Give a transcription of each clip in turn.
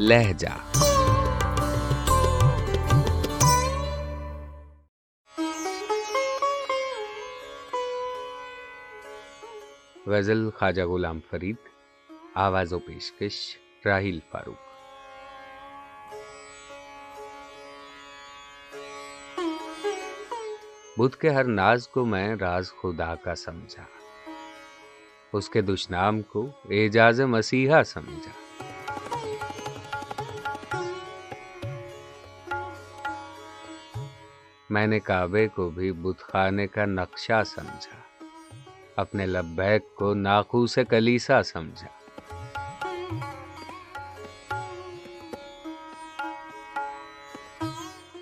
لہجہ۔ غزل خواجہ غلام فرید، آواز و پیشکش راہیل فاروق۔ بدھ کے ہر ناز کو میں راز خدا کا سمجھا، اس کے دشنام کو اعجاز مسیحا سمجھا۔ میں نے کعبے کو بھی بت خانے کا نقشہ سمجھا، اپنے لبیک کو ناخو سے کلیسا سمجھا۔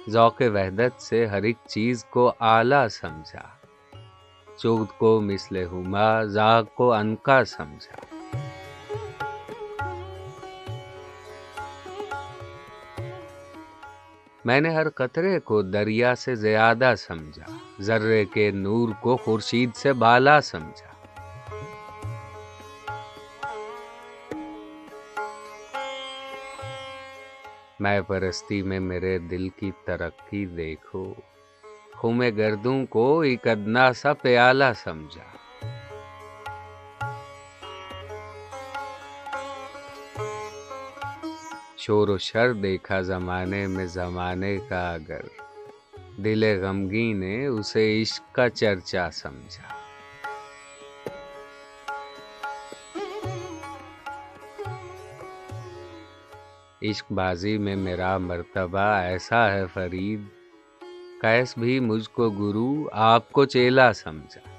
ذوق وحدت سے ہر ایک چیز کو اعلیٰ سمجھا۔ چود کو مثل ہما ذاق کو انکا سمجھا۔ میں نے ہر قطرے کو دریا سے زیادہ سمجھا، ذرے کے نور کو خورشید سے بالا سمجھا۔ میں پرستی میں میرے دل کی ترقی دیکھو خم گردوں کو ایک ادنا سا پیالہ سمجھا۔ شور و شر دیکھا زمانے میں زمانے کا اگر۔ دل غمگی نے اسے عشق کا چرچا سمجھا۔ عشق بازی میں میرا مرتبہ ایسا ہے فرید۔ کیس بھی مجھ کو گرو، آپ کو چیلا سمجھا۔